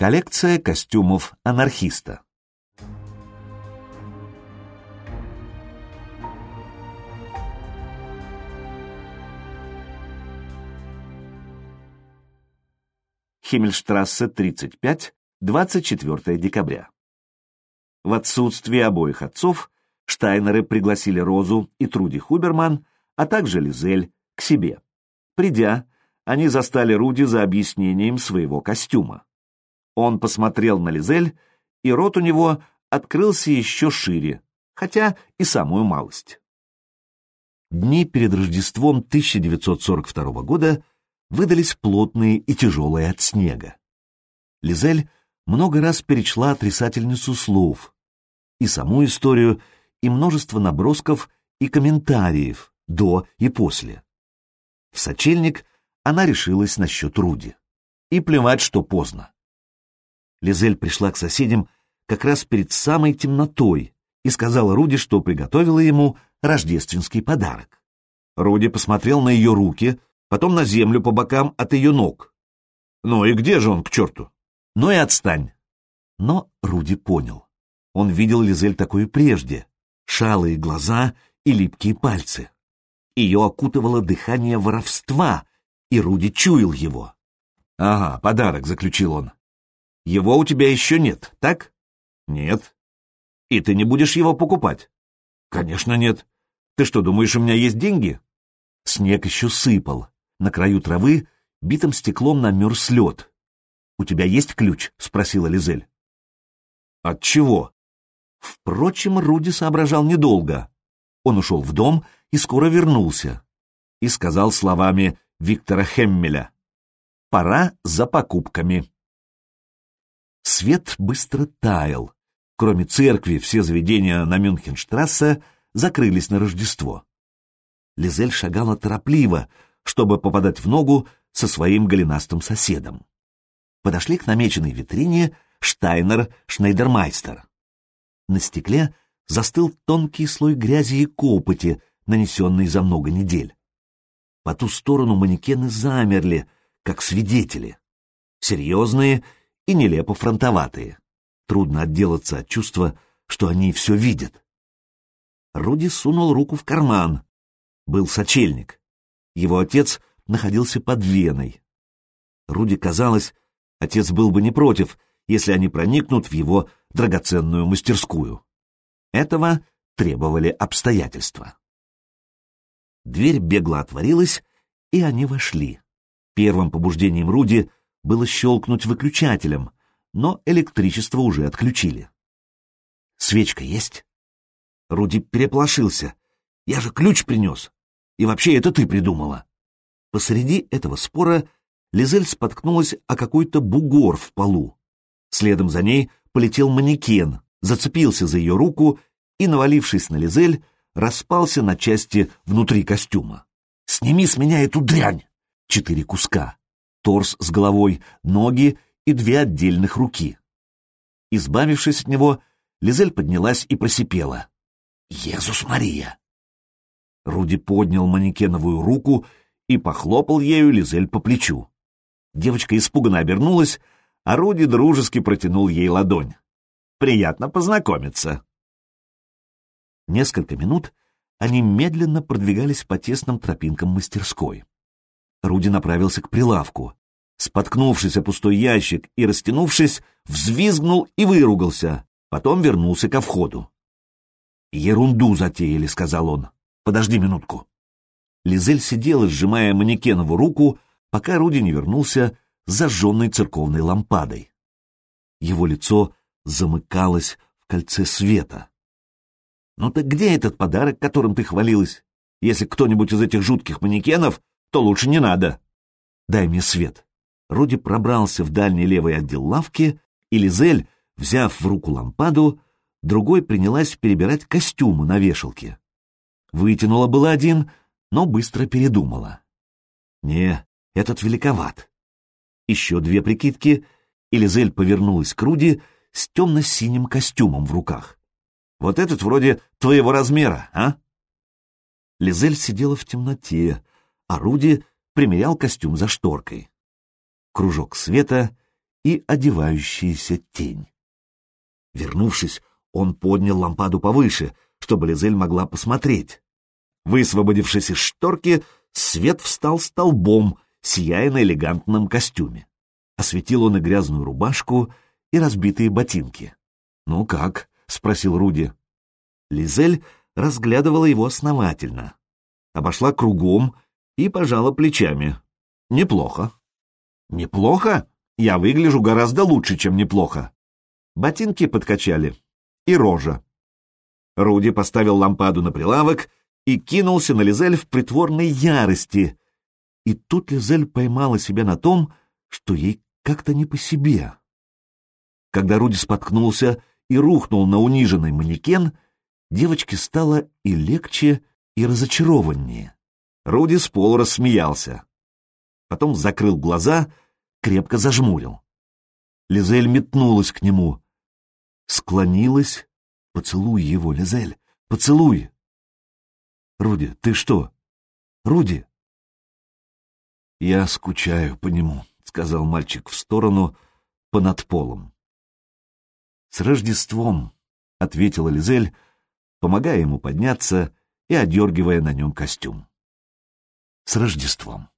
Коллекция костюмов анархиста. Химмельштрассе, 35, 24 декабря. В отсутствие обоих отцов Штайнеры пригласили Розу и Труди Хуберман, а также Лизель, к себе. Придя, они застали Руди за объяснением своего костюма. Он посмотрел на Лизель, и рот у него открылся еще шире, хотя и самую малость. Дни перед Рождеством 1942 года выдались плотные и тяжелые от снега. Лизель много раз перечла отрицательницу слов, и саму историю, и множество набросков и комментариев до и после. В сочельник она решилась насчет Руди. И плевать, что поздно. Лизель пришла к соседям как раз перед самой темнотой и сказала Руди, что приготовила ему рождественский подарок. Руди посмотрел на ее руки, потом на землю по бокам от ее ног. «Ну и где же он, к черту?» «Ну и отстань!» Но Руди понял. Он видел Лизель такой прежде. Шалые глаза и липкие пальцы. Ее окутывало дыхание воровства, и Руди чуял его. «Ага, подарок», — заключил он. «Его у тебя еще нет, так?» «Нет». «И ты не будешь его покупать?» «Конечно нет. Ты что, думаешь, у меня есть деньги?» Снег еще сыпал. На краю травы битым стеклом намерз лед. «У тебя есть ключ?» — спросила Лизель. «От чего?» Впрочем, Руди соображал недолго. Он ушел в дом и скоро вернулся. И сказал словами Виктора Хеммеля «Пора за покупками». Свет быстро таял. Кроме церкви, все заведения на Мюнхенштрассе закрылись на Рождество. Лизель шагала торопливо, чтобы попадать в ногу со своим голенастым соседом. Подошли к намеченной витрине Штайнер Шнейдермайстер. На стекле застыл тонкий слой грязи и копоти, нанесенный за много недель. По ту сторону манекены замерли, как свидетели. Серьезные и нелепо фронтоватые. Трудно отделаться от чувства, что они все видят. Руди сунул руку в карман. Был сочельник. Его отец находился под Веной. Руди казалось, отец был бы не против, если они проникнут в его драгоценную мастерскую. Этого требовали обстоятельства. Дверь бегло отворилась, и они вошли. Первым побуждением Руди было щелкнуть выключателем, но электричество уже отключили. «Свечка есть?» Руди переплошился. «Я же ключ принес. И вообще это ты придумала». Посреди этого спора Лизель споткнулась о какой-то бугор в полу. Следом за ней полетел манекен, зацепился за ее руку и, навалившись на Лизель, распался на части внутри костюма. «Сними с меня эту дрянь!» Четыре куска. Торс с головой, ноги и две отдельных руки. Избавившись от него, Лизель поднялась и просипела. «Езус Мария!» Руди поднял манекеновую руку и похлопал ею Лизель по плечу. Девочка испуганно обернулась, а Руди дружески протянул ей ладонь. «Приятно познакомиться!» Несколько минут они медленно продвигались по тесным тропинкам мастерской. Руди направился к прилавку. Споткнувшись о пустой ящик и растянувшись, взвизгнул и выругался, потом вернулся ко входу. «Ерунду затеяли», — сказал он. «Подожди минутку». Лизель сидела, сжимая манекенову руку, пока Руди не вернулся с зажженной церковной лампадой. Его лицо замыкалось в кольце света. «Ну так где этот подарок, которым ты хвалилась? Если кто-нибудь из этих жутких манекенов, то лучше не надо. Дай мне свет». Руди пробрался в дальний левый отдел лавки, и Лизель, взяв в руку лампаду, другой принялась перебирать костюмы на вешалке. Вытянула было один, но быстро передумала. «Не, этот великоват». Еще две прикидки, и Лизель повернулась к Руди с темно-синим костюмом в руках. Вот этот вроде твоего размера, а?» Лизель сидела в темноте, а примерял костюм за шторкой. Кружок света, и одевающаяся тень. Вернувшись, он поднял лампаду повыше, чтобы Лизель могла посмотреть. Высвободившись из шторки, свет встал столбом, сияя на элегантном костюме. Осветил он и грязную рубашку, и разбитые ботинки. «Ну как?» — спросил Руди. Лизель разглядывала его основательно. Обошла кругом и пожала плечами. «Неплохо». «Неплохо? Я выгляжу гораздо лучше, чем неплохо». Ботинки подкачали. И рожа. Руди поставил лампаду на прилавок и кинулся на Лизель в притворной ярости. И тут Лизель поймала себя на том, что ей как-то не по себе. Когда Руди споткнулся и рухнул на униженный манекен, девочке стало и легче, и разочарованнее. Руди с полу рассмеялся. Потом закрыл глаза, крепко зажмурил. Лизель метнулась к нему. Склонилась. «Поцелуй его, Лизель, поцелуй!» «Руди, ты что? Руди!» «Я скучаю по нему», — сказал мальчик в сторону, понад полом. «С Рождеством!» — ответила Лизель, помогая ему подняться и одергивая на нем костюм. «С Рождеством!»